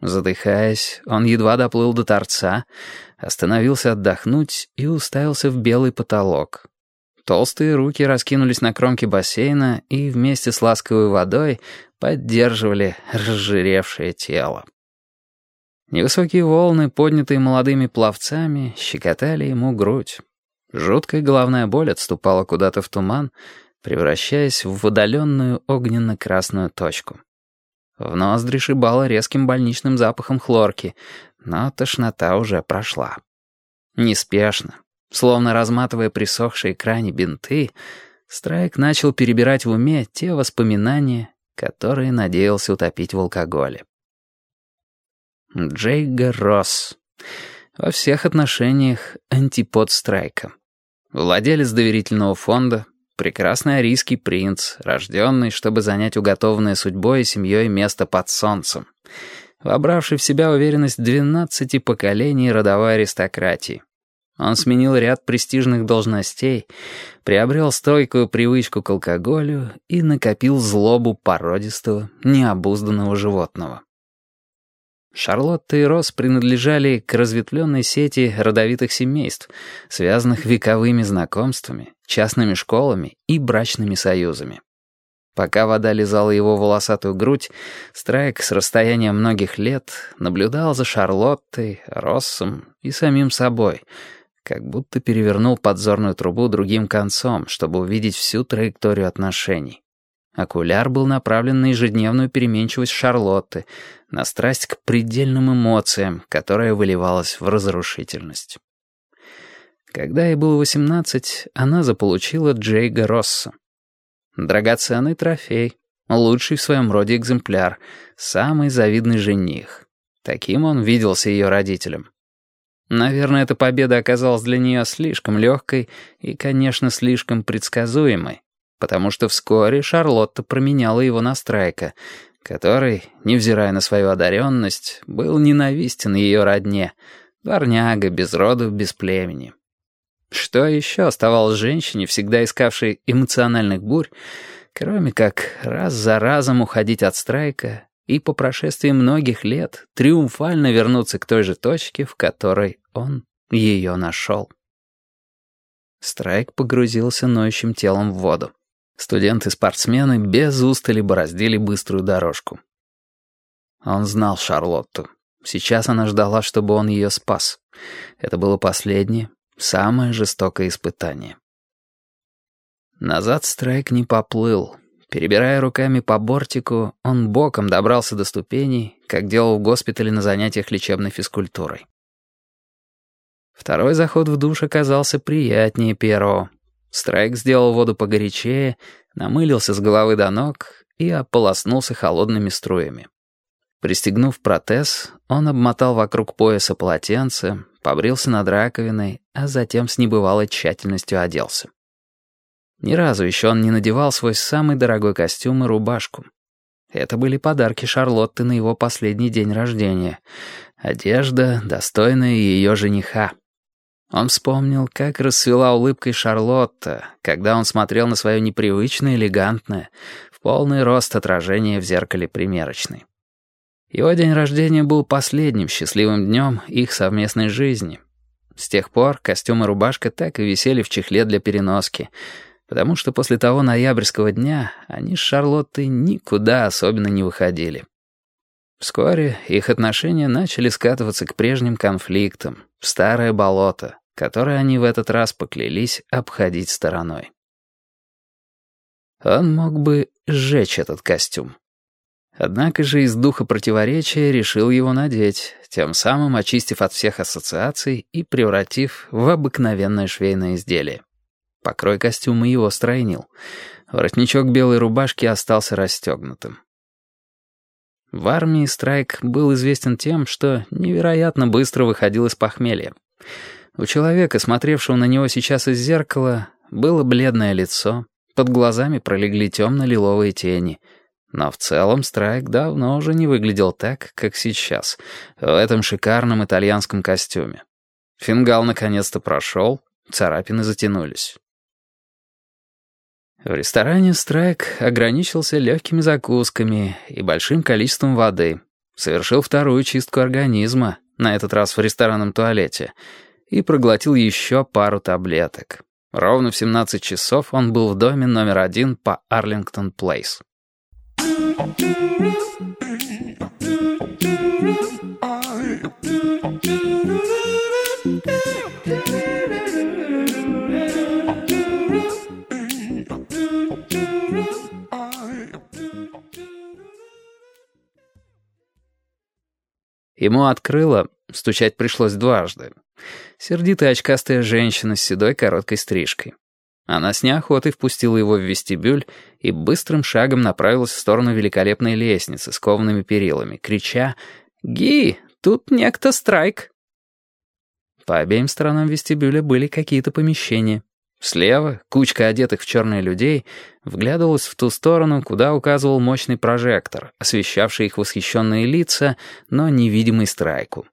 Задыхаясь, он едва доплыл до торца, остановился отдохнуть и уставился в белый потолок. Толстые руки раскинулись на кромке бассейна и вместе с ласковой водой поддерживали разжиревшее тело. Невысокие волны, поднятые молодыми пловцами, щекотали ему грудь. Жуткая головная боль отступала куда-то в туман, превращаясь в удаленную огненно-красную точку. В ноздри шибало резким больничным запахом хлорки, но тошнота уже прошла. Неспешно, словно разматывая присохшие крани бинты, Страйк начал перебирать в уме те воспоминания, которые надеялся утопить в алкоголе. Джейга Росс. Во всех отношениях антипод Страйка. Владелец доверительного фонда, Прекрасный арийский принц, рожденный, чтобы занять уготованное судьбой и семьей место под солнцем, вобравший в себя уверенность двенадцати поколений родовой аристократии. Он сменил ряд престижных должностей, приобрел стойкую привычку к алкоголю и накопил злобу породистого, необузданного животного. Шарлотта и Росс принадлежали к разветвленной сети родовитых семейств, связанных вековыми знакомствами, частными школами и брачными союзами. Пока вода лизала его волосатую грудь, Страйк с расстояния многих лет наблюдал за Шарлоттой, Россом и самим собой, как будто перевернул подзорную трубу другим концом, чтобы увидеть всю траекторию отношений. Окуляр был направлен на ежедневную переменчивость Шарлотты, на страсть к предельным эмоциям, которая выливалась в разрушительность. Когда ей было восемнадцать, она заполучила Джейга Росса. Драгоценный трофей, лучший в своем роде экземпляр, самый завидный жених. Таким он виделся ее родителям. Наверное, эта победа оказалась для нее слишком легкой и, конечно, слишком предсказуемой, потому что вскоре Шарлотта променяла его на Страйка, который, невзирая на свою одаренность, был ненавистен ее родне, дворняга, без роду, без племени. Что еще оставалось женщине, всегда искавшей эмоциональных бурь, кроме как раз за разом уходить от Страйка и по прошествии многих лет триумфально вернуться к той же точке, в которой он ее нашел. Страйк погрузился ноющим телом в воду. Студенты-спортсмены без устали бороздили быструю дорожку. Он знал Шарлотту. Сейчас она ждала, чтобы он ее спас. Это было последнее, самое жестокое испытание. Назад Страйк не поплыл. Перебирая руками по бортику, он боком добрался до ступеней, как делал в госпитале на занятиях лечебной физкультурой. Второй заход в душ оказался приятнее первого. Страйк сделал воду погорячее, намылился с головы до ног и ополоснулся холодными струями. Пристегнув протез, он обмотал вокруг пояса полотенце, побрился над раковиной, а затем с небывалой тщательностью оделся. Ни разу еще он не надевал свой самый дорогой костюм и рубашку. Это были подарки Шарлотты на его последний день рождения. Одежда, достойная ее жениха. Он вспомнил, как расцвела улыбкой Шарлотта, когда он смотрел на свое непривычное элегантное, в полный рост отражение в зеркале примерочной. Его день рождения был последним счастливым днем их совместной жизни. С тех пор костюм и рубашка так и висели в чехле для переноски, потому что после того ноябрьского дня они с Шарлоттой никуда особенно не выходили. Вскоре их отношения начали скатываться к прежним конфликтам, в старое болото, который они в этот раз поклялись обходить стороной. Он мог бы сжечь этот костюм. Однако же из духа противоречия решил его надеть, тем самым очистив от всех ассоциаций и превратив в обыкновенное швейное изделие. Покрой костюма его стройнил. Воротничок белой рубашки остался расстегнутым. В армии Страйк был известен тем, что невероятно быстро выходил из похмелья. У человека, смотревшего на него сейчас из зеркала, было бледное лицо, под глазами пролегли темно-лиловые тени. Но в целом Страйк давно уже не выглядел так, как сейчас, в этом шикарном итальянском костюме. Фингал наконец-то прошел, царапины затянулись. В ресторане Страйк ограничился легкими закусками и большим количеством воды, совершил вторую чистку организма, на этот раз в ресторанном туалете, и проглотил еще пару таблеток. Ровно в 17 часов он был в доме номер один по Арлингтон-Плейс. Ему открыла, стучать пришлось дважды, сердитая очкастая женщина с седой короткой стрижкой. Она с неохотой впустила его в вестибюль и быстрым шагом направилась в сторону великолепной лестницы с коваными перилами, крича «Ги, тут некто страйк!». По обеим сторонам вестибюля были какие-то помещения. Слева кучка одетых в черные людей вглядывалась в ту сторону, куда указывал мощный прожектор, освещавший их восхищенные лица, но невидимый страйку.